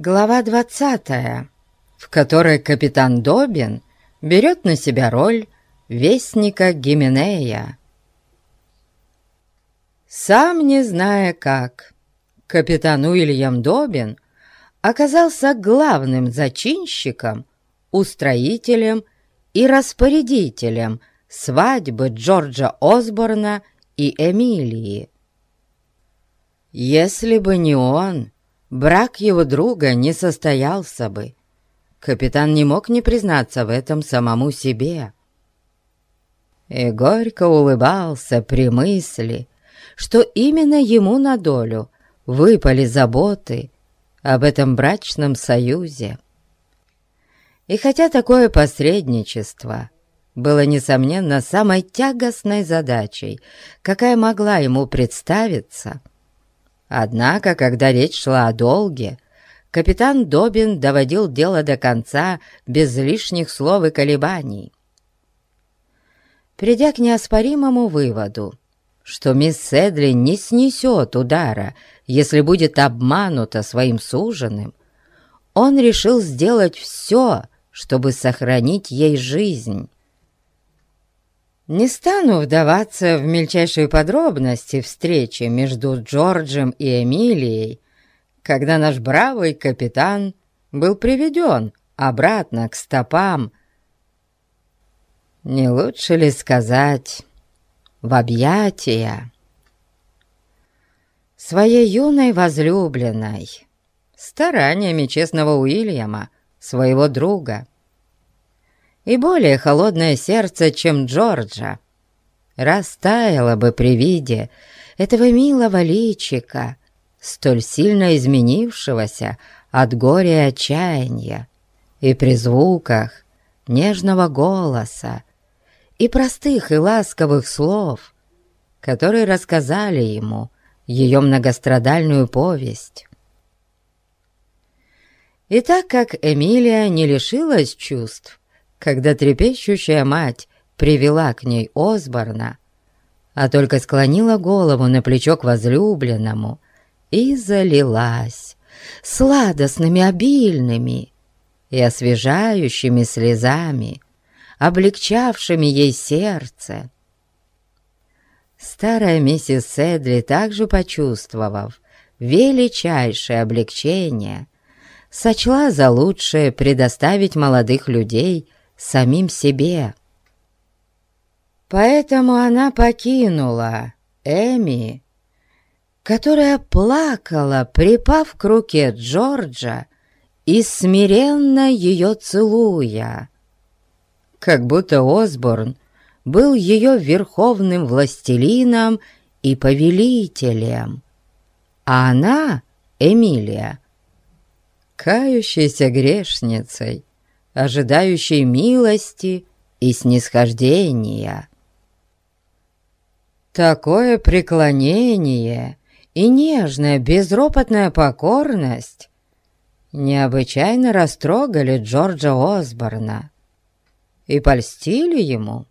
Глава двадцатая, в которой капитан Добин берет на себя роль вестника Гименея. Сам не зная как, капитан Уильям Добин оказался главным зачинщиком, устроителем и распорядителем свадьбы Джорджа Осборна и Эмилии. Если бы не он, брак его друга не состоялся бы. Капитан не мог не признаться в этом самому себе. И горько улыбался при мысли, что именно ему на долю выпали заботы об этом брачном союзе. И хотя такое посредничество было, несомненно, самой тягостной задачей, какая могла ему представиться, однако, когда речь шла о долге, капитан Добин доводил дело до конца без лишних слов и колебаний. Придя к неоспоримому выводу, что мисс Седли не снесет удара, если будет обманута своим суженым, он решил сделать все, чтобы сохранить ей жизнь. Не стану вдаваться в мельчайшие подробности встречи между Джорджем и Эмилией, когда наш бравый капитан был приведен обратно к стопам. Не лучше ли сказать в объятия своей юной возлюбленной, стараниями честного Уильяма, своего друга. И более холодное сердце, чем Джорджа, растаяло бы при виде этого милого личика, столь сильно изменившегося от горя и отчаяния, и при звуках нежного голоса, и простых и ласковых слов, которые рассказали ему ее многострадальную повесть. И так как Эмилия не лишилась чувств, когда трепещущая мать привела к ней Осборна, а только склонила голову на плечо к возлюбленному и залилась сладостными, обильными и освежающими слезами, облегчавшими ей сердце. Старая миссис Седли, также почувствовав величайшее облегчение, сочла за лучшее предоставить молодых людей самим себе. Поэтому она покинула Эми, которая плакала, припав к руке Джорджа и смиренно ее целуя, как будто Осборн был ее верховным властелином и повелителем, а она, Эмилия, кающейся грешницей, ожидающей милости и снисхождения. Такое преклонение и нежная безропотная покорность необычайно растрогали Джорджа Осборна и польстили ему.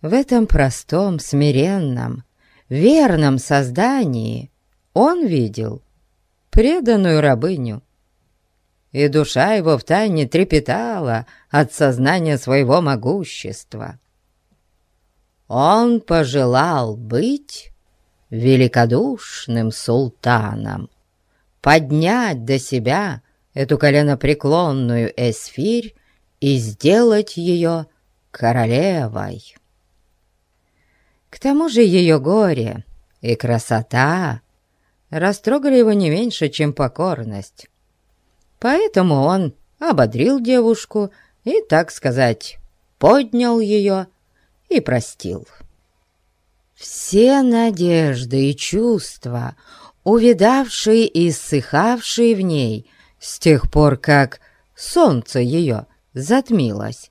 В этом простом, смиренном, верном создании он видел преданную рабыню. И душа его втайне трепетала от сознания своего могущества. Он пожелал быть великодушным султаном, поднять до себя эту коленопреклонную эсфирь и сделать ее королевой. К тому же ее горе и красота растрогали его не меньше, чем покорность. Поэтому он ободрил девушку и, так сказать, поднял ее и простил. Все надежды и чувства, увидавшие и ссыхавшие в ней с тех пор, как солнце ее затмилось,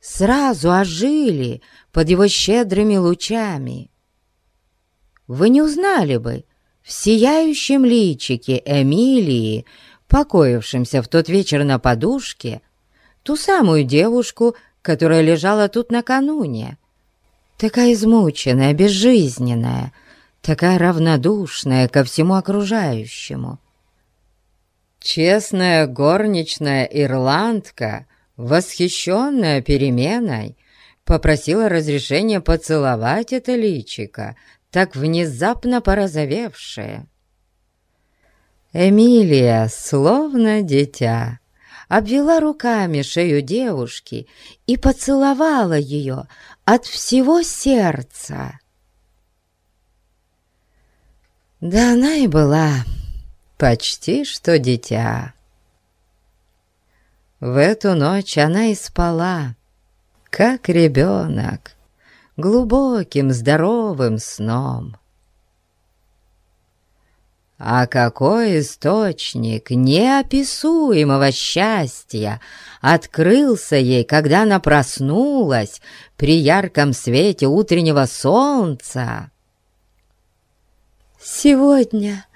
сразу ожили под его щедрыми лучами. Вы не узнали бы, в сияющем личике Эмилии, покоившемся в тот вечер на подушке, ту самую девушку, которая лежала тут накануне. Такая измученная, безжизненная, такая равнодушная ко всему окружающему. Честная горничная ирландка, восхищенная переменой, попросила разрешения поцеловать это личико, так внезапно порозовевшее. Эмилия, словно дитя, обвела руками шею девушки и поцеловала ее от всего сердца. Да она и была почти что дитя. В эту ночь она и спала, как ребенок, глубоким здоровым сном. А какой источник неописуемого счастья открылся ей, когда она проснулась при ярком свете утреннего солнца! «Сегодня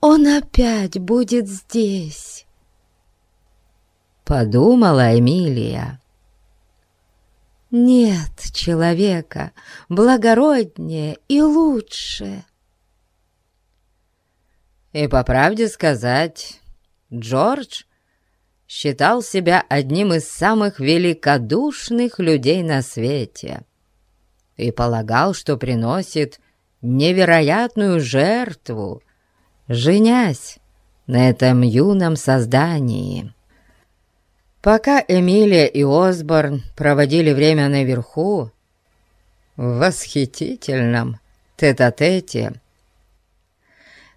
он опять будет здесь!» Подумала Эмилия. Нет человека благороднее и лучше. И по правде сказать, Джордж считал себя одним из самых великодушных людей на свете и полагал, что приносит невероятную жертву, женясь на этом юном создании. Пока Эмилия и Осборн проводили время наверху, в восхитительном тет-а-тете,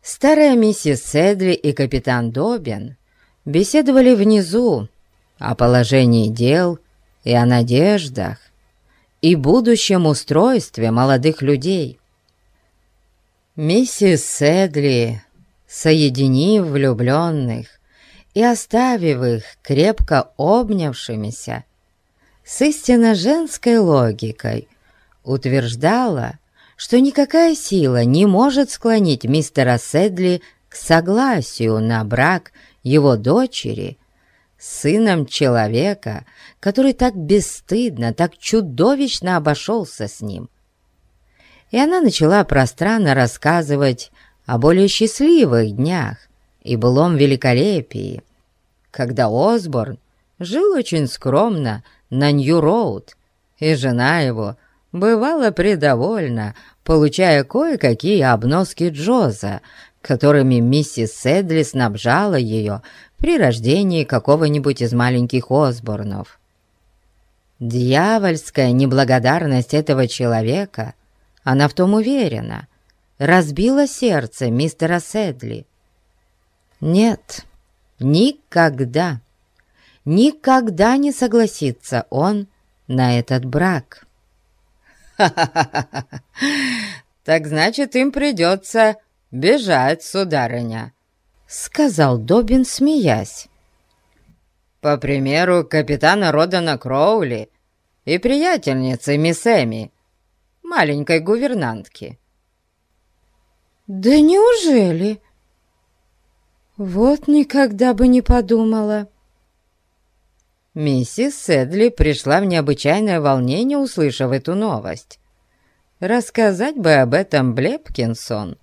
старая миссис Седли и капитан Добин беседовали внизу о положении дел и о надеждах и будущем устройстве молодых людей. Миссис Седли, соединив влюбленных и оставив их крепко обнявшимися, с истинно женской логикой утверждала, что никакая сила не может склонить мистера Седли к согласию на брак его дочери с сыном человека, который так бесстыдно, так чудовищно обошелся с ним. И она начала пространно рассказывать о более счастливых днях и былом великолепии, когда Осборн жил очень скромно на Нью-Роуд, и жена его – бывала предовольна, получая кое-какие обноски Джоза, которыми миссис Седли снабжала ее при рождении какого-нибудь из маленьких Осборнов. Дьявольская неблагодарность этого человека, она в том уверена, разбила сердце мистера Седли. Нет, никогда, никогда не согласится он на этот брак. «Ха-ха-ха! Так значит, им придется бежать, сударыня!» — сказал Добин, смеясь. «По примеру капитана Родана Кроули и приятельницы мисс Эми, маленькой гувернантки». «Да неужели?» «Вот никогда бы не подумала». Миссис Седли пришла в необычайное волнение, услышав эту новость. Рассказать бы об этом Блепкинсон.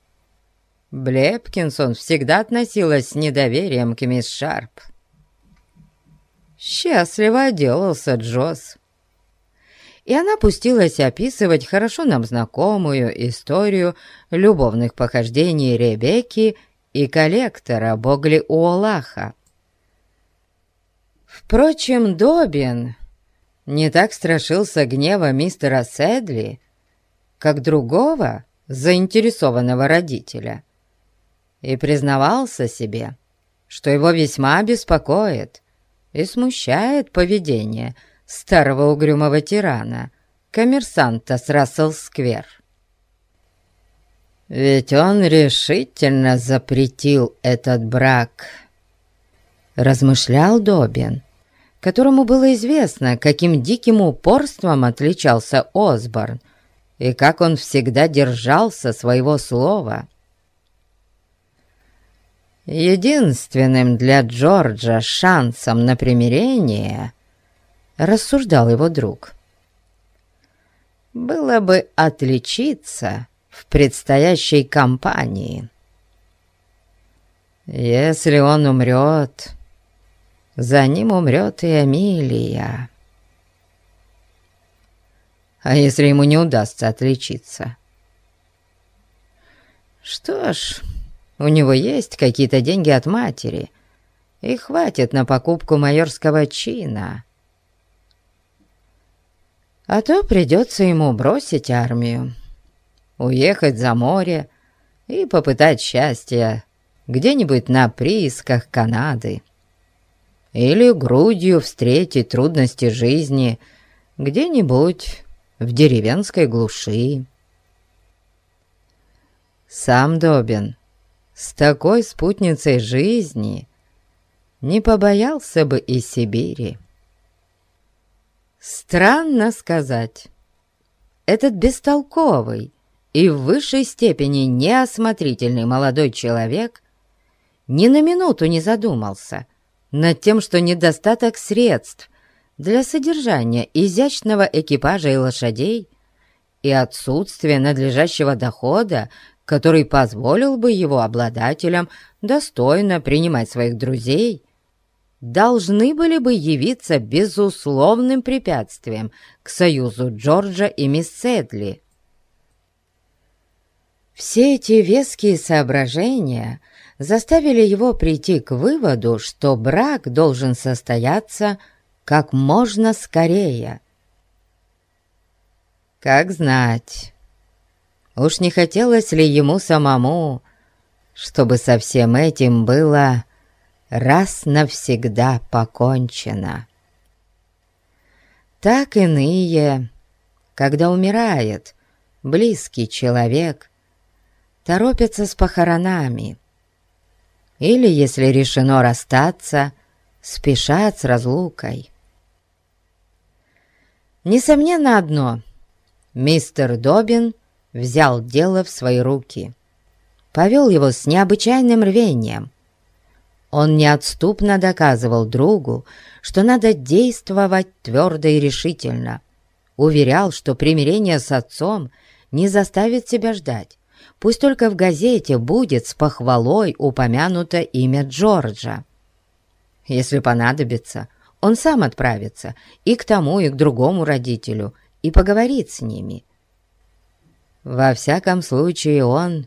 Блепкинсон всегда относилась с недоверием к мисс Шарп. Счастливо отделался Джосс. И она пустилась описывать хорошо нам знакомую историю любовных похождений Ребекки и коллектора Богли Уолаха. Впрочем, Добин не так страшился гнева мистера Седли, как другого заинтересованного родителя, и признавался себе, что его весьма беспокоит и смущает поведение старого угрюмого тирана, коммерсанта с Рассел-сквер. Ведь он решительно запретил этот брак — размышлял Добин, которому было известно, каким диким упорством отличался Осборн и как он всегда держался своего слова. Единственным для Джорджа шансом на примирение, рассуждал его друг, было бы отличиться в предстоящей кампании. Если он умрет, за ним умрет и Эмилия. А если ему не удастся отличиться? Что ж, у него есть какие-то деньги от матери, и хватит на покупку майорского чина. А то придется ему бросить армию, уехать за море и попытать счастья где-нибудь на приисках Канады. Или грудью встретить трудности жизни где-нибудь в деревенской глуши. Сам Добин с такой спутницей жизни не побоялся бы и Сибири. Странно сказать, этот бестолковый и в высшей степени неосмотрительный молодой человек ни на минуту не задумался над тем, что недостаток средств для содержания изящного экипажа и лошадей и отсутствие надлежащего дохода, который позволил бы его обладателям достойно принимать своих друзей, должны были бы явиться безусловным препятствием к союзу Джорджа и мисс Седли. Все эти веские соображения заставили его прийти к выводу, что брак должен состояться как можно скорее. Как знать, уж не хотелось ли ему самому, чтобы со всем этим было раз навсегда покончено. Так иные, когда умирает близкий человек, торопятся с похоронами. Или, если решено расстаться, спешат с разлукой. Несомненно одно, мистер Добин взял дело в свои руки, повел его с необычайным рвением. Он неотступно доказывал другу, что надо действовать твердо и решительно, уверял, что примирение с отцом не заставит себя ждать, Пусть только в газете будет с похвалой упомянуто имя Джорджа. Если понадобится, он сам отправится и к тому, и к другому родителю, и поговорит с ними. Во всяком случае, он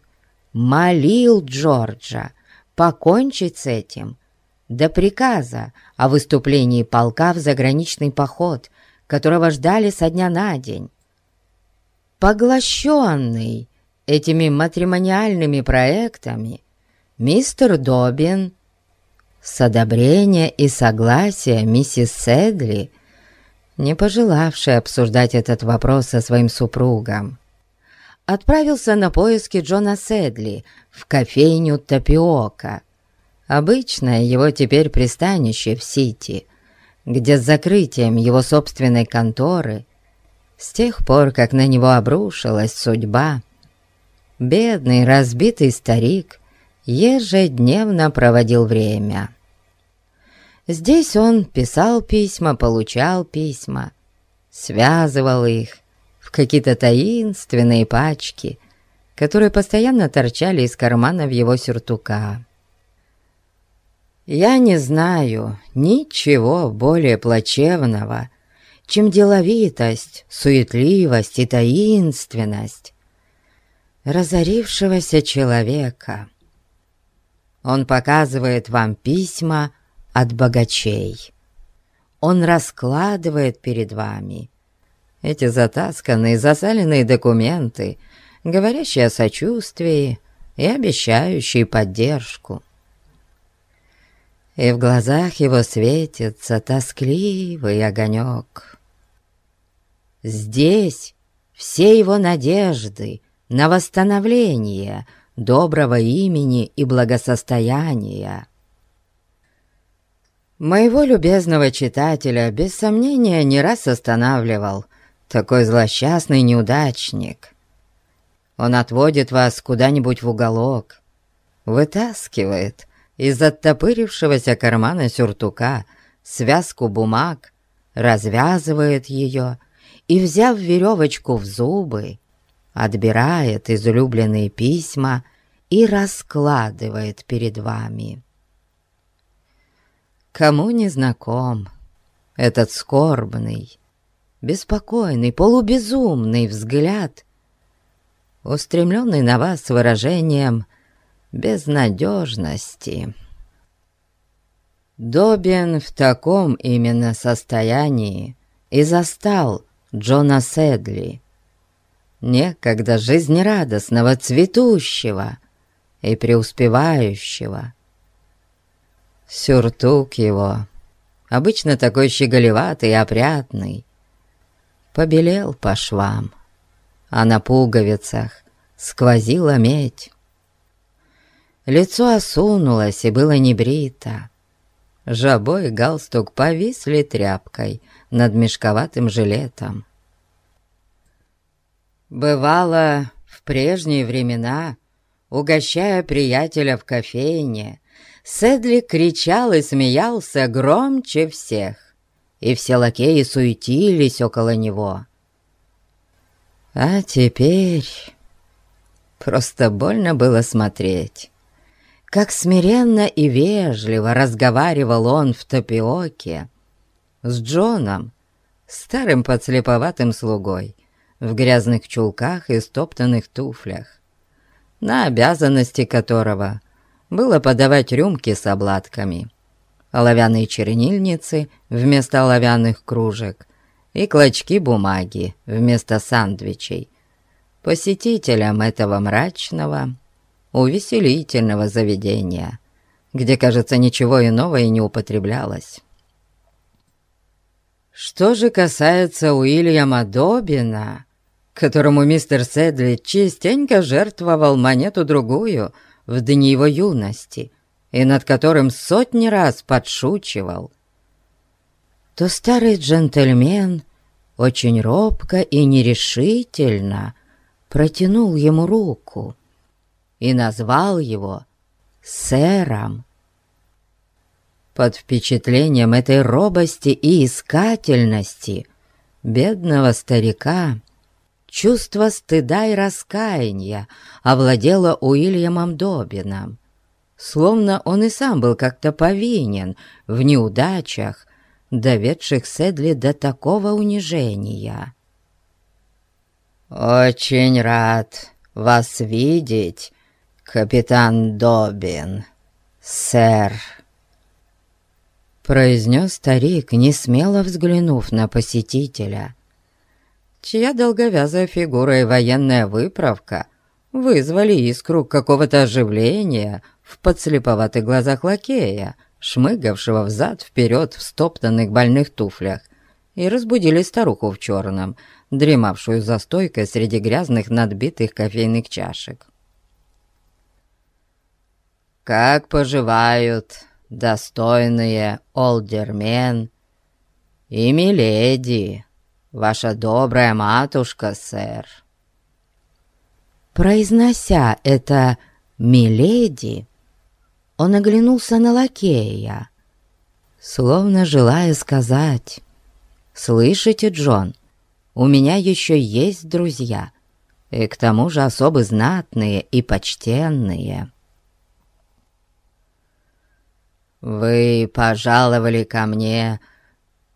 молил Джорджа покончить с этим до приказа о выступлении полка в заграничный поход, которого ждали со дня на день. Поглощенный этими матримониальными проектами мистер Добин с одобрения и согласия миссис Седли, не пожелавший обсуждать этот вопрос со своим супругом, отправился на поиски Джона Седли в кофейню «Тапиока», обычное его теперь пристанище в Сити, где с закрытием его собственной конторы с тех пор, как на него обрушилась судьба, бедный разбитый старик ежедневно проводил время. Здесь он писал письма, получал письма, связывал их в какие-то таинственные пачки, которые постоянно торчали из карманов его сюртука. Я не знаю ничего более плачевного, чем деловитость, суетливость и таинственность, разорившегося человека. Он показывает вам письма от богачей. Он раскладывает перед вами эти затасканные, засаленные документы, говорящие о сочувствии и обещающие поддержку. И в глазах его светится тоскливый огонек. Здесь все его надежды на восстановление доброго имени и благосостояния. Моего любезного читателя без сомнения не раз останавливал такой злосчастный неудачник. Он отводит вас куда-нибудь в уголок, вытаскивает из оттопырившегося кармана сюртука связку бумаг, развязывает ее и, взяв веревочку в зубы, отбирает излюбленные письма и раскладывает перед вами. Кому не знаком этот скорбный, беспокойный, полубезумный взгляд, устремленный на вас выражением безнадежности. Добин в таком именно состоянии и застал Джона Седли, некогда жизнерадостного, цветущего и преуспевающего. Сюртук его, обычно такой щеголеватый и опрятный, побелел по швам, а на пуговицах сквозила медь. Лицо осунулось и было небрито. Жабой галстук повисли тряпкой над мешковатым жилетом. Бывало, в прежние времена, угощая приятеля в кофейне, Седли кричал и смеялся громче всех, и все лакеи суетились около него. А теперь просто больно было смотреть, как смиренно и вежливо разговаривал он в топиоке с Джоном, старым подслеповатым слугой, в грязных чулках и стоптанных туфлях, на обязанности которого было подавать рюмки с обладками, оловянные чернильницы вместо оловянных кружек и клочки бумаги вместо сандвичей посетителям этого мрачного, увеселительного заведения, где, кажется, ничего иного и не употреблялось. Что же касается Уильяма Добина, которому мистер Седли частенько жертвовал монету-другую в дни его юности и над которым сотни раз подшучивал, то старый джентльмен очень робко и нерешительно протянул ему руку и назвал его сэром. Под впечатлением этой робости и искательности бедного старика чувство стыда и раскаяния овладело Уильямом Добином, словно он и сам был как-то повинен в неудачах, доведших Седли до такого унижения. «Очень рад вас видеть, капитан Добин, сэр», произнес старик, не смело взглянув на посетителя, чья долговязая фигура и военная выправка вызвали искру какого-то оживления в подслеповатых глазах лакея, шмыгавшего взад-вперед в стоптанных больных туфлях, и разбудили старуху в черном, дремавшую за стойкой среди грязных надбитых кофейных чашек. «Как поживают достойные олдермен и миледи, ваша добрая матушка, сэр?» Произнося это «миледи», он оглянулся на лакея, словно желая сказать «Слышите, Джон, у меня еще есть друзья, и к тому же особо знатные и почтенные». «Вы пожаловали ко мне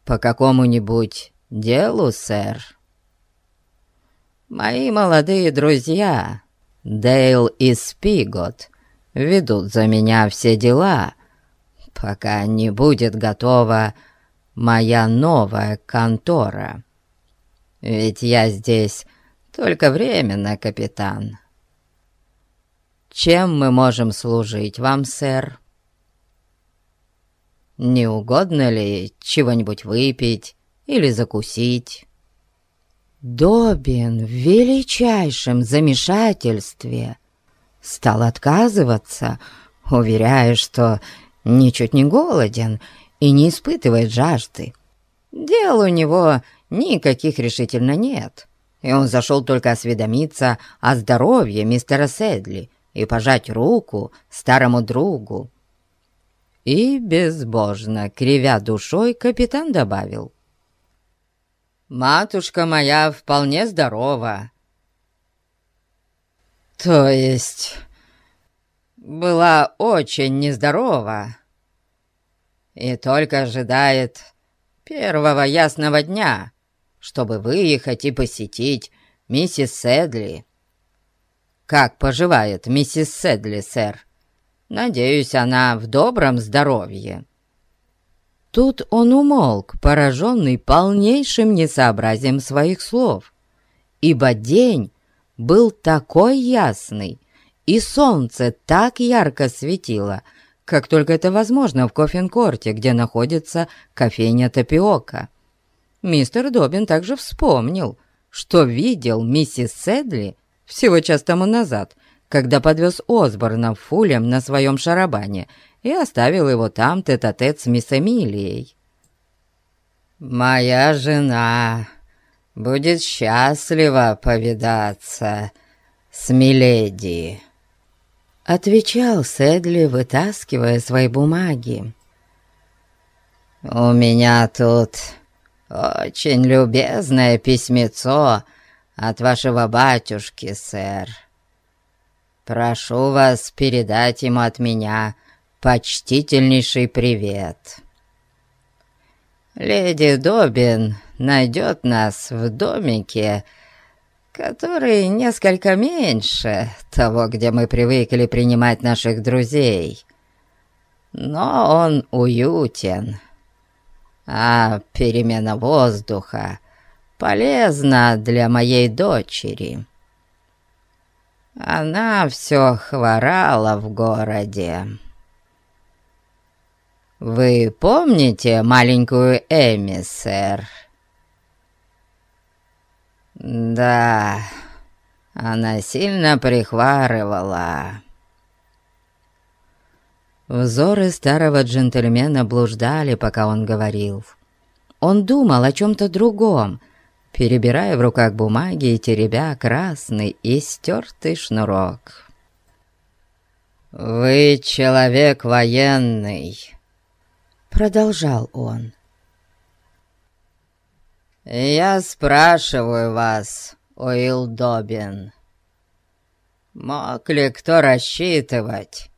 по какому-нибудь делу, сэр?» «Мои молодые друзья, Дейл и Спигот, ведут за меня все дела, пока не будет готова моя новая контора. Ведь я здесь только временно, капитан. Чем мы можем служить вам, сэр? Не угодно ли чего-нибудь выпить или закусить?» Добин в величайшем замешательстве стал отказываться, уверяя, что ничуть не голоден и не испытывает жажды. Дел у него никаких решительно нет, и он зашел только осведомиться о здоровье мистера Седли и пожать руку старому другу. И безбожно, кривя душой, капитан добавил. «Матушка моя вполне здорова». «То есть была очень нездорова и только ожидает первого ясного дня, чтобы выехать и посетить миссис Седли. Как поживает миссис Седли, сэр? Надеюсь, она в добром здоровье». Тут он умолк, пораженный полнейшим несообразием своих слов, ибо день был такой ясный, и солнце так ярко светило, как только это возможно в Кофенкорте, где находится кофейня Тапиока. Мистер Добин также вспомнил, что видел миссис Седли всего час тому назад, когда подвез Осборна в Фулем на своем шарабане и оставил его там тет-а-тет -тет с мисс Эмилией. «Моя жена будет счастлива повидаться с Миледи», — отвечал Сэдли, вытаскивая свои бумаги. «У меня тут очень любезное письмецо от вашего батюшки, сэр. Прошу вас передать ему от меня почтительнейший привет. Леди Добин найдет нас в домике, который несколько меньше того, где мы привыкли принимать наших друзей. Но он уютен, а перемена воздуха полезна для моей дочери. Она все хворала в городе. «Вы помните маленькую Эми, сэр?» «Да, она сильно прихварывала». Взоры старого джентльмена блуждали, пока он говорил. Он думал о чем-то другом, перебирая в руках бумаги и теребя красный и стертый шнурок. «Вы человек военный», Продолжал он. «Я спрашиваю вас, Уилл Добин, мог ли кто рассчитывать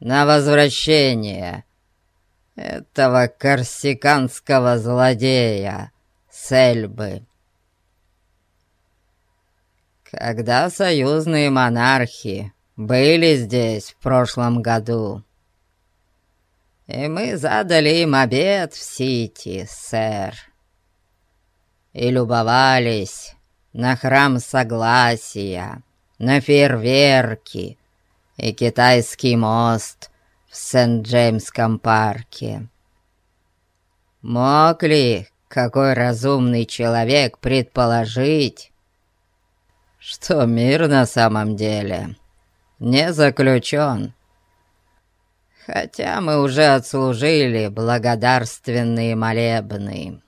на возвращение этого корсиканского злодея Сельбы?» Когда союзные монархи были здесь в прошлом году, и мы задали им обед в Сити, сэр. И любовались на храм Согласия, на фейерверки и китайский мост в Сент-Джеймском парке. Мог ли какой разумный человек предположить, что мир на самом деле не заключен хотя мы уже отслужили благодарственные молебны.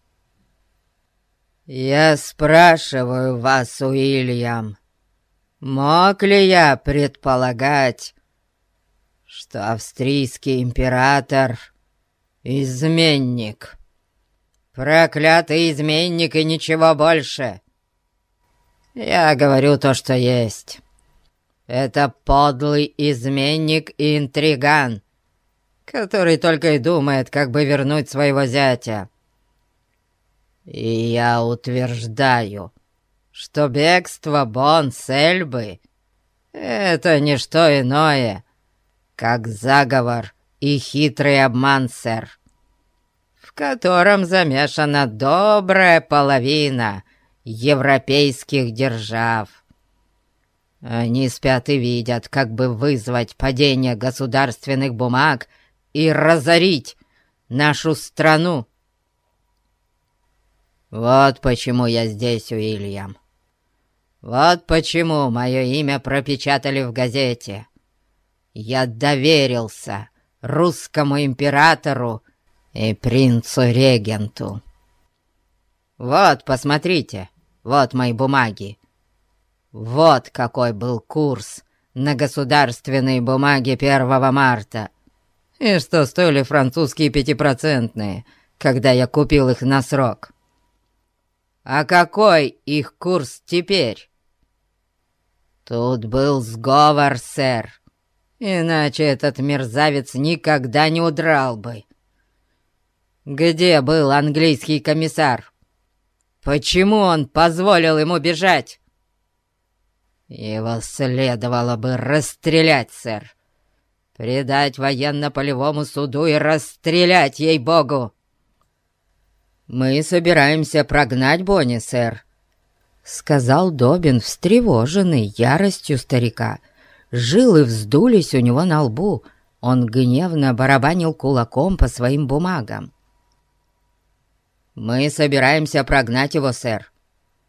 Я спрашиваю вас, Уильям, мог ли я предполагать, что австрийский император — изменник? Проклятый изменник и ничего больше. Я говорю то, что есть. Это подлый изменник и интриган, который только и думает, как бы вернуть своего зятя. И я утверждаю, что бегство Бон Сельбы — это не что иное, как заговор и хитрый обман, сэр, в котором замешана добрая половина европейских держав. Они спят и видят, как бы вызвать падение государственных бумаг — и разорить нашу страну. Вот почему я здесь, Уильям. Вот почему мое имя пропечатали в газете. Я доверился русскому императору и принцу-регенту. Вот, посмотрите, вот мои бумаги. Вот какой был курс на государственные бумаги 1 марта и что стоили французские пятипроцентные, когда я купил их на срок. А какой их курс теперь? Тут был сговор, сэр, Иначе этот мерзавец никогда не удрал бы. Где был английский комиссар? Почему он позволил ему бежать? Его следовало бы расстрелять, сэр. Предать военно-полевому суду и расстрелять, ей-богу! «Мы собираемся прогнать Бонни, сэр», — сказал Добин, встревоженный яростью старика. Жилы вздулись у него на лбу. Он гневно барабанил кулаком по своим бумагам. «Мы собираемся прогнать его, сэр.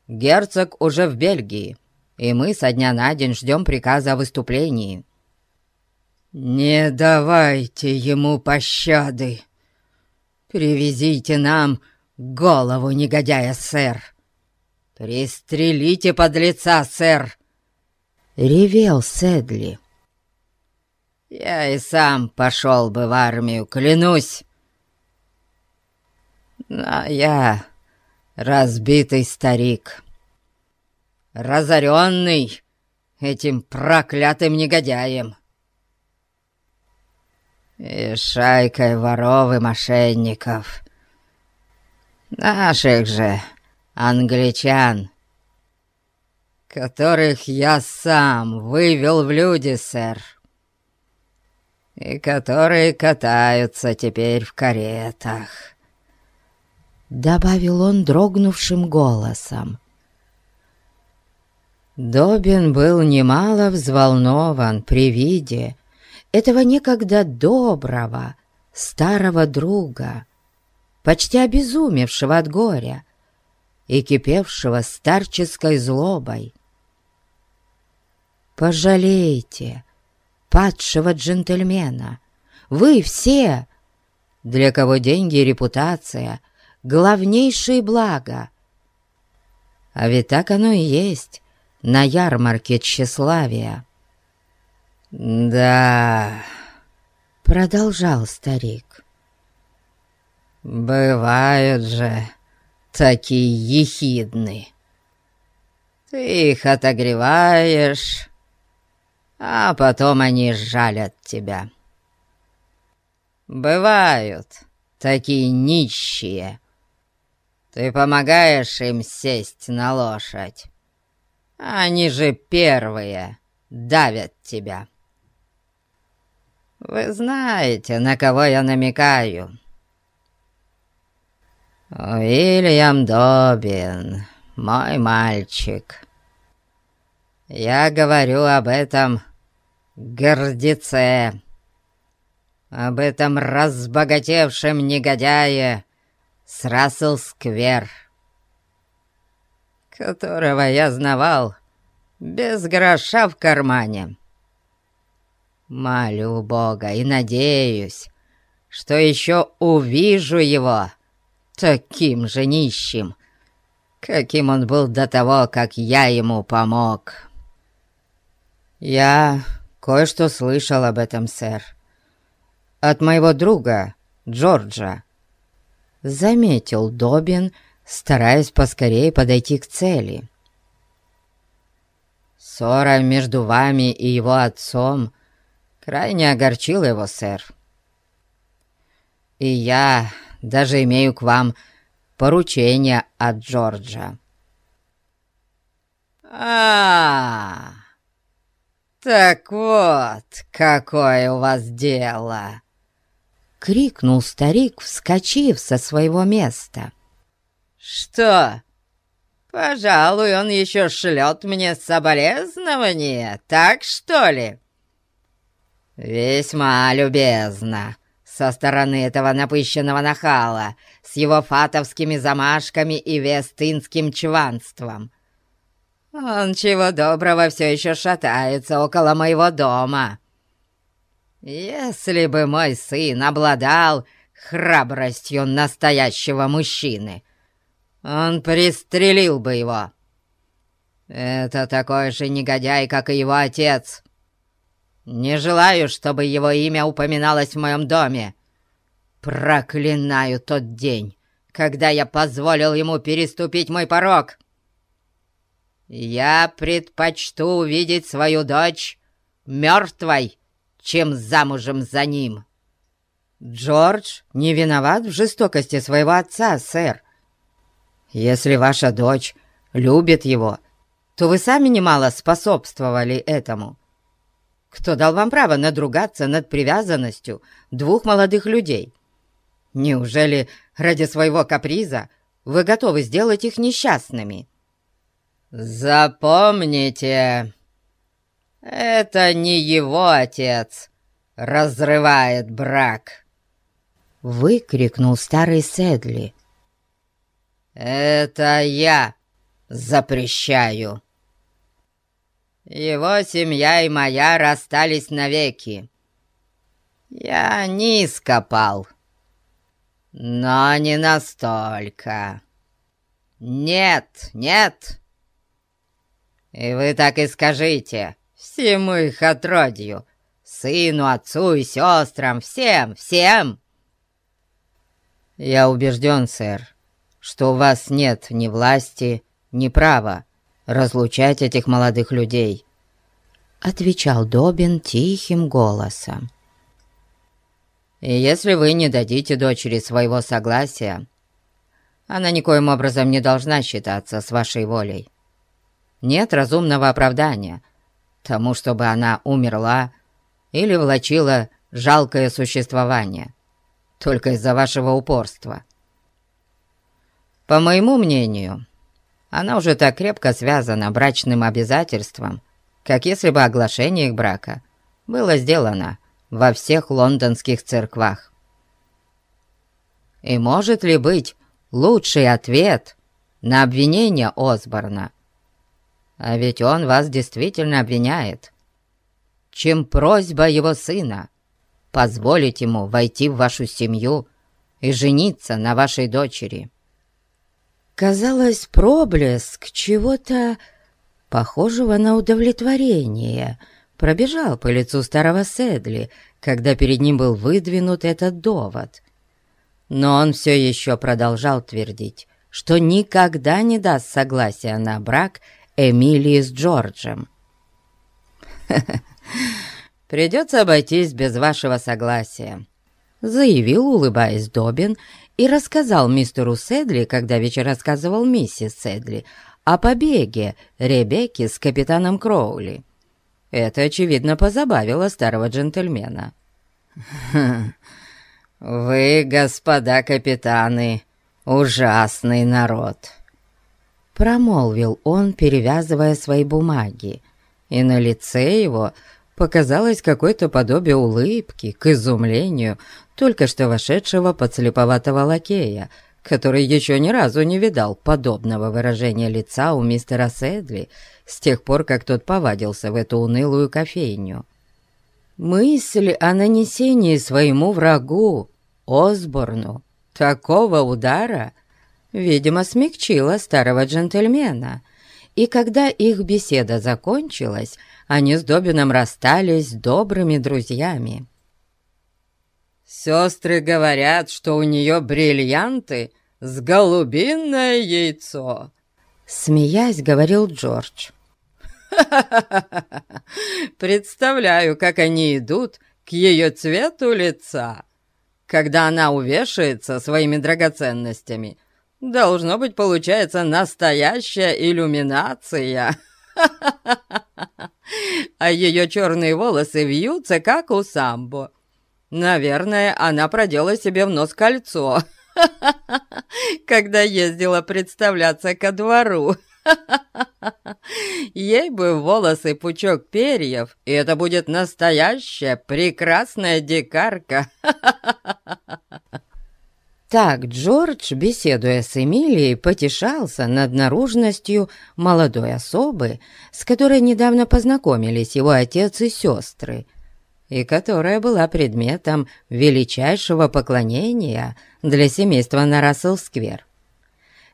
Герцог уже в Бельгии, и мы со дня на день ждем приказа о выступлении». «Не давайте ему пощады! Привезите нам голову негодяя, сэр! Пристрелите подлеца, сэр!» Ревел Седли. «Я и сам пошел бы в армию, клянусь!» Но я разбитый старик, разоренный этим проклятым негодяем и шайкой воров и мошенников, наших же англичан, которых я сам вывел в люди, сэр, и которые катаются теперь в каретах. Добавил он дрогнувшим голосом. Добин был немало взволнован при виде этого некогда доброго старого друга, почти обезумевшего от горя и кипевшего старческой злобой. «Пожалейте падшего джентльмена, вы все, для кого деньги и репутация — главнейшие блага. А ведь так оно и есть на ярмарке тщеславия. «Да», — продолжал старик, — «бывают же такие ехидны. Ты их отогреваешь, а потом они жалят тебя. Бывают такие нищие, ты помогаешь им сесть на лошадь. Они же первые давят тебя. Вы знаете, на кого я намекаю. Уильям Добин, мой мальчик. Я говорю об этом гордеце, об этом разбогатевшем негодяе, с Рассел-сквер, которого я знавал без гроша в кармане. Молю Бога и надеюсь, что еще увижу его таким же нищим, каким он был до того, как я ему помог. Я кое-что слышал об этом, сэр. От моего друга Джорджа заметил Добин, стараясь поскорее подойти к цели. «Ссора между вами и его отцом крайне огорчила его, сэр. И я даже имею к вам поручение от Джорджа». «А, так вот, какое у вас дело!» — крикнул старик, вскочив со своего места. «Что? Пожалуй, он еще шлет мне соболезнования, так что ли?» «Весьма любезно со стороны этого напыщенного нахала с его фатовскими замашками и вестынским чванством. Он чего доброго все еще шатается около моего дома». Если бы мой сын обладал храбростью настоящего мужчины, он пристрелил бы его. Это такой же негодяй, как и его отец. Не желаю, чтобы его имя упоминалось в моем доме. Проклинаю тот день, когда я позволил ему переступить мой порог. Я предпочту увидеть свою дочь мертвой, чем замужем за ним. Джордж не виноват в жестокости своего отца, сэр. Если ваша дочь любит его, то вы сами немало способствовали этому. Кто дал вам право надругаться над привязанностью двух молодых людей? Неужели ради своего каприза вы готовы сделать их несчастными? Запомните, это не его отец разрывает брак, выкрикнул старый Седли. Это я запрещаю. Его семья и моя расстались навеки. Я низко пал, но не настолько. Нет, нет. И вы так и скажите всему их отродью, сыну, отцу и сестрам, всем, всем. Я убежден, сэр, что у вас нет ни власти, ни права разлучать этих молодых людей», — отвечал Добин тихим голосом. И если вы не дадите дочери своего согласия, она никоим образом не должна считаться с вашей волей. Нет разумного оправдания тому, чтобы она умерла или влачила жалкое существование только из-за вашего упорства. По моему мнению, она уже так крепко связана брачным обязательством, как если бы оглашение их брака было сделано во всех лондонских церквах. И может ли быть лучший ответ на обвинение Осборна? А ведь он вас действительно обвиняет, чем просьба его сына позволить ему войти в вашу семью и жениться на вашей дочери. Казалось, проблеск чего-то похожего на удовлетворение пробежал по лицу старого Седли, когда перед ним был выдвинут этот довод. Но он все еще продолжал твердить, что никогда не даст согласия на брак Эмилии с Джорджем. «Придется обойтись без вашего согласия», — заявил, улыбаясь Добин, и рассказал мистеру Седли, когда вечер рассказывал миссис Седли, о побеге Ребекки с капитаном Кроули. Это, очевидно, позабавило старого джентльмена. «Вы, господа капитаны, ужасный народ!» Промолвил он, перевязывая свои бумаги, и на лице его показалось какое-то подобие улыбки к изумлению только что вошедшего подслеповатого лакея, который еще ни разу не видал подобного выражения лица у мистера Сэдли с тех пор, как тот повадился в эту унылую кофейню. Мысль о нанесении своему врагу, Осборну, такого удара, видимо, смягчила старого джентльмена, и когда их беседа закончилась, они с Добином расстались добрыми друзьями. «Сестры говорят, что у нее бриллианты с голубиное яйцо», — смеясь говорил Джордж. Представляю, как они идут к ее цвету лица, когда она увешается своими драгоценностями. Должно быть, получается настоящая иллюминация. А ее черные волосы вьются, как у самбо. Наверное, она продела себе в нос кольцо, когда ездила представляться ко двору. Ей бы волосы пучок перьев, и это будет настоящая прекрасная дикарка. Так Джордж, беседуя с Эмилией, потешался над наружностью молодой особы, с которой недавно познакомились его отец и сестры, и которая была предметом величайшего поклонения для семейства на Рассел-сквер.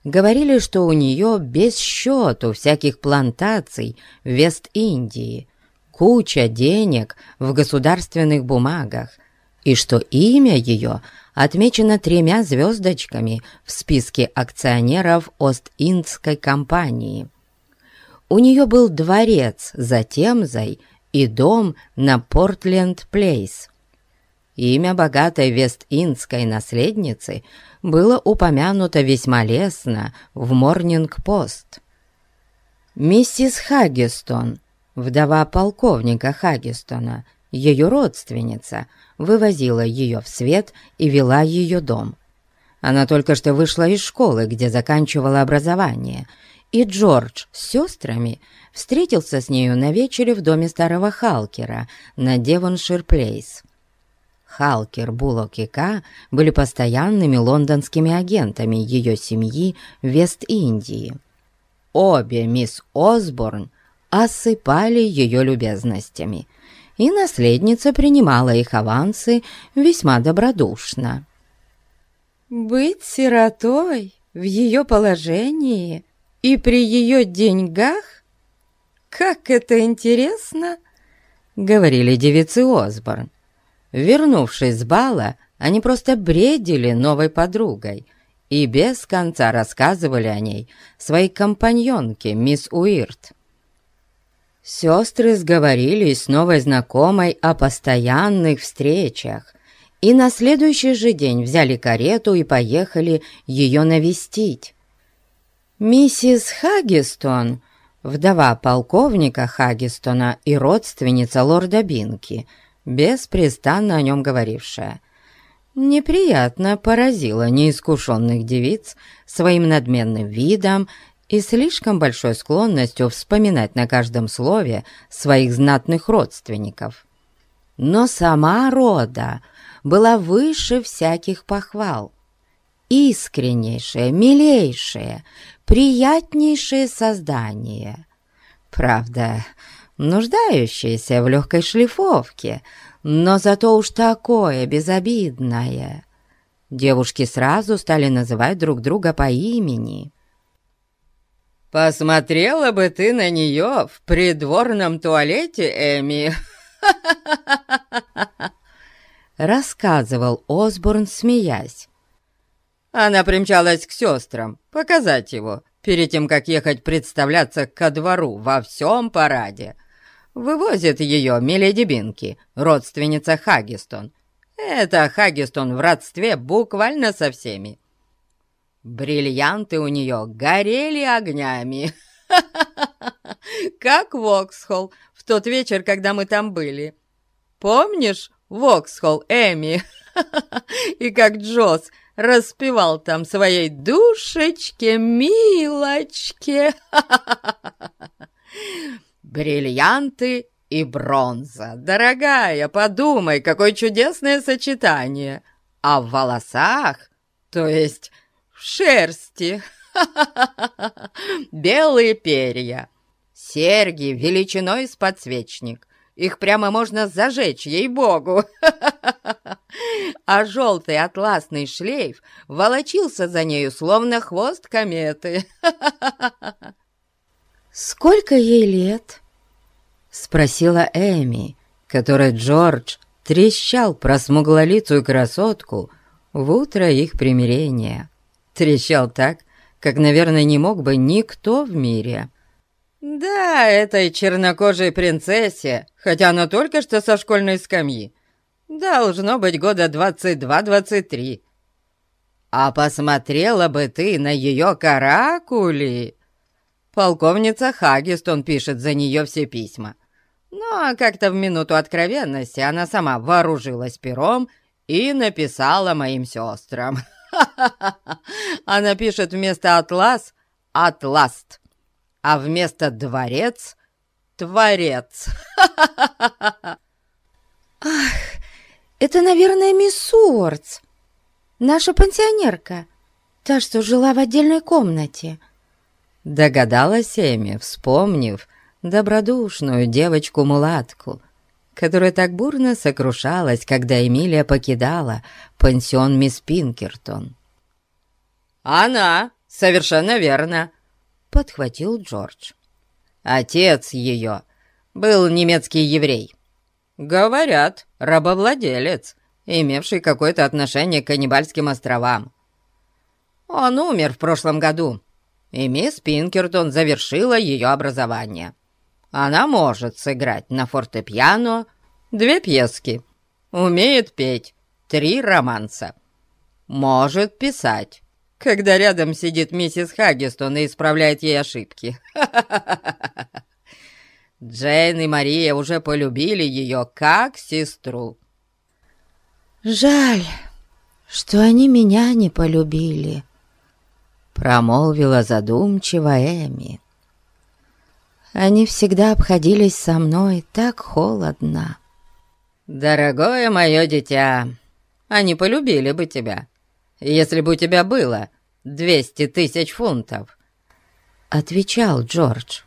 Говорили, что у нее без счету всяких плантаций в Вест-Индии, куча денег в государственных бумагах, и что имя ее отмечено тремя звездочками в списке акционеров Ост-Индской компании. У нее был дворец за Темзой и дом на Портленд-Плейс. Имя богатой Вест-Индской наследницы было упомянуто весьма лестно в Морнинг-Пост. Миссис Хаггистон, вдова полковника Хаггистона, ее родственница, вывозила ее в свет и вела ее дом. Она только что вышла из школы, где заканчивала образование, и Джордж с сестрами встретился с нею на вечере в доме старого Халкера на Девоншир-Плейс. Халкер, Буллок и Ка были постоянными лондонскими агентами ее семьи в Вест-Индии. Обе мисс Осборн осыпали ее любезностями, и наследница принимала их авансы весьма добродушно. Быть сиротой в ее положении и при ее деньгах? Как это интересно!» — говорили девицы Осборн. Вернувшись с бала, они просто бредили новой подругой и без конца рассказывали о ней своей компаньонке, мисс Уирт. Сестры сговорились с новой знакомой о постоянных встречах и на следующий же день взяли карету и поехали ее навестить. Миссис Хагистон, вдова полковника Хагистона и родственница лорда Бинки, беспрестанно о нем говорившая, неприятно поразила неискушенных девиц своим надменным видом и слишком большой склонностью вспоминать на каждом слове своих знатных родственников. Но сама рода была выше всяких похвал. Искреннейшее, милейшее, приятнейшее создание. Правда, нуждающееся в легкой шлифовке, но зато уж такое безобидное. Девушки сразу стали называть друг друга по имени. «Посмотрела бы ты на нее в придворном туалете, Эми!» рассказывал Осборн, смеясь. Она примчалась к сестрам, показать его, перед тем, как ехать представляться ко двору во всем параде. Вывозит ее Миледи Бинки, родственница Хагистон. Это Хагистон в родстве буквально со всеми. Бриллианты у нее горели огнями. Как Воксхолл в тот вечер, когда мы там были. Помнишь, Воксхолл Эми. И как Джосс распевал там своей душечке, милочке. Бриллианты и бронза. Дорогая, подумай, какое чудесное сочетание. А в волосах, то есть шерсти, белые перья, серьги величиной с подсвечник, их прямо можно зажечь, ей-богу. А желтый атласный шлейф волочился за нею, словно хвост кометы. «Сколько ей лет?» — спросила Эми, которой Джордж трещал про смуглолицую красотку в утро их примирения. Трещал так, как, наверное, не мог бы никто в мире. «Да, этой чернокожей принцессе, хотя она только что со школьной скамьи, должно быть года двадцать два-двадцать три. А посмотрела бы ты на ее каракули!» Полковница Хагистон пишет за нее все письма. Но как-то в минуту откровенности она сама вооружилась пером и написала моим сестрам. Она пишет вместо «атлас» «атласт» а вместо «дворец» — «творец». «Ах, это, наверное, мисс Уортс, наша пансионерка, та, что жила в отдельной комнате». Догадалась Эми, вспомнив добродушную девочку-мулатку, которая так бурно сокрушалась, когда Эмилия покидала пансион мисс Пинкертон. «Она, совершенно верно», подхватил Джордж. Отец ее был немецкий еврей. Говорят, рабовладелец, имевший какое-то отношение к каннибальским островам. Он умер в прошлом году, и мисс Пинкертон завершила ее образование. Она может сыграть на фортепиано две пьески, умеет петь три романса, может писать, когда рядом сидит миссис Хаггистон и исправляет ей ошибки. Джейн и Мария уже полюбили ее как сестру. «Жаль, что они меня не полюбили», — промолвила задумчиво Эми. «Они всегда обходились со мной так холодно». «Дорогое мое дитя, они полюбили бы тебя, если бы у тебя было двести тысяч фунтов», — отвечал Джордж.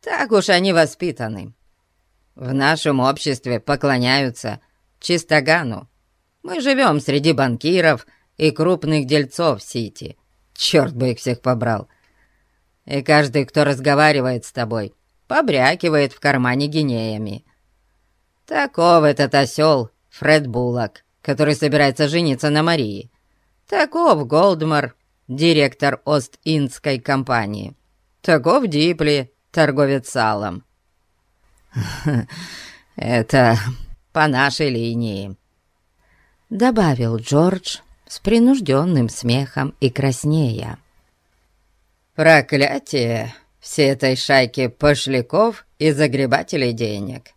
«Так уж они воспитаны. В нашем обществе поклоняются Чистогану. Мы живем среди банкиров и крупных дельцов Сити. Черт бы их всех побрал. И каждый, кто разговаривает с тобой, побрякивает в кармане гинеями. Таков этот осел Фред Буллок, который собирается жениться на Марии. Таков Голдмар, директор Ост-Индской компании. Таков Дипли, торговец салом. Это по нашей линии», — добавил Джордж с принужденным смехом и краснея. «Проклятие всей этой шайки пошляков и загребателей денег.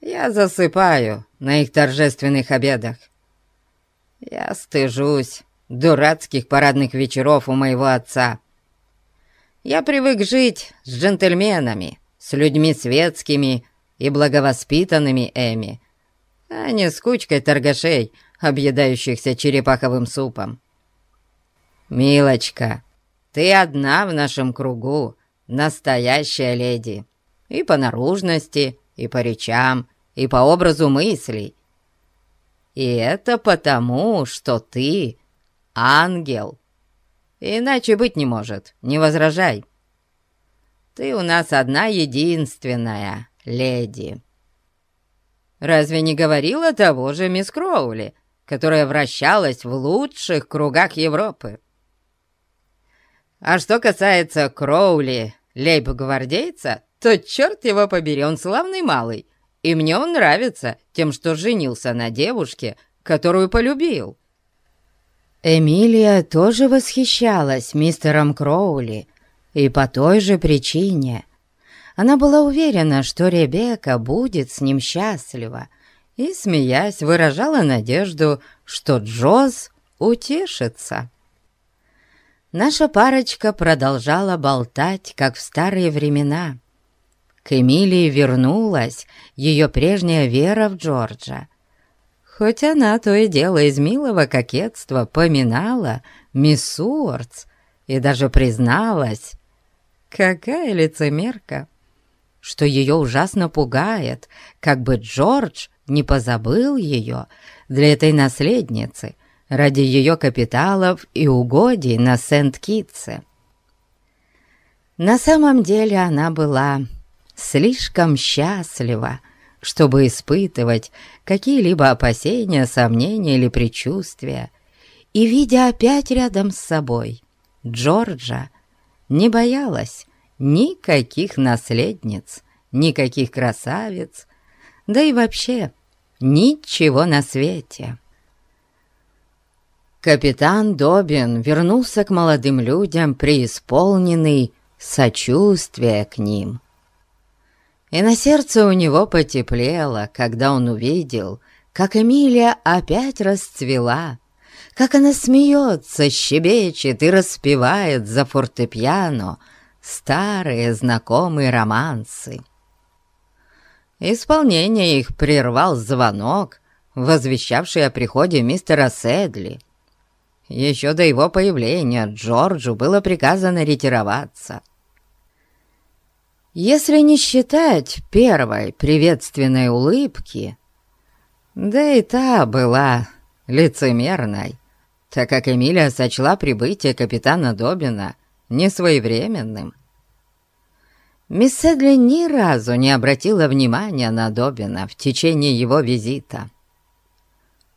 Я засыпаю на их торжественных обедах. Я стыжусь дурацких парадных вечеров у моего отца. Я привык жить с джентльменами, с людьми светскими и благовоспитанными Эми, а не с кучкой торгашей, объедающихся черепаховым супом. «Милочка, ты одна в нашем кругу, настоящая леди, и по наружности, и по речам, и по образу мыслей. И это потому, что ты ангел. Иначе быть не может, не возражай. Ты у нас одна единственная, леди. Разве не говорила того же мисс Кроули, которая вращалась в лучших кругах Европы? А что касается Кроули, лейб-гвардейца, то черт его побери, он славный малый, и мне он нравится тем, что женился на девушке, которую полюбил». Эмилия тоже восхищалась мистером Кроули, и по той же причине. Она была уверена, что Ребекка будет с ним счастлива, и, смеясь, выражала надежду, что Джоз утешится. Наша парочка продолжала болтать, как в старые времена. К Эмилии вернулась ее прежняя вера в Джорджа. Хоть она то и дело из милого кокетства поминала мисс Уортс и даже призналась, какая лицемерка что ее ужасно пугает, как бы Джордж не позабыл ее для этой наследницы ради ее капиталов и угодий на Сент-Китсе. На самом деле она была слишком счастлива, чтобы испытывать какие-либо опасения, сомнения или предчувствия, и, видя опять рядом с собой Джорджа, не боялась Никаких наследниц, никаких красавиц, да и вообще ничего на свете. Капитан Добин вернулся к молодым людям, преисполненный сочувствия к ним. И на сердце у него потеплело, когда он увидел, как Эмилия опять расцвела, как она смеется, щебечет и распевает за фортепиано — старые знакомые романсы. Исполнение их прервал звонок, возвещавший о приходе мистера Седли. Еще до его появления Джорджу было приказано ретироваться. Если не считать первой приветственной улыбки, да и та была лицемерной, так как Эмилия сочла прибытие капитана Добина несвоевременным. Мисс Седли ни разу не обратила внимания на Добина в течение его визита.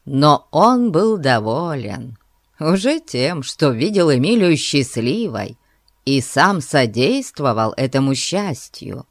Но он был доволен уже тем, что видел Эмилию счастливой и сам содействовал этому счастью.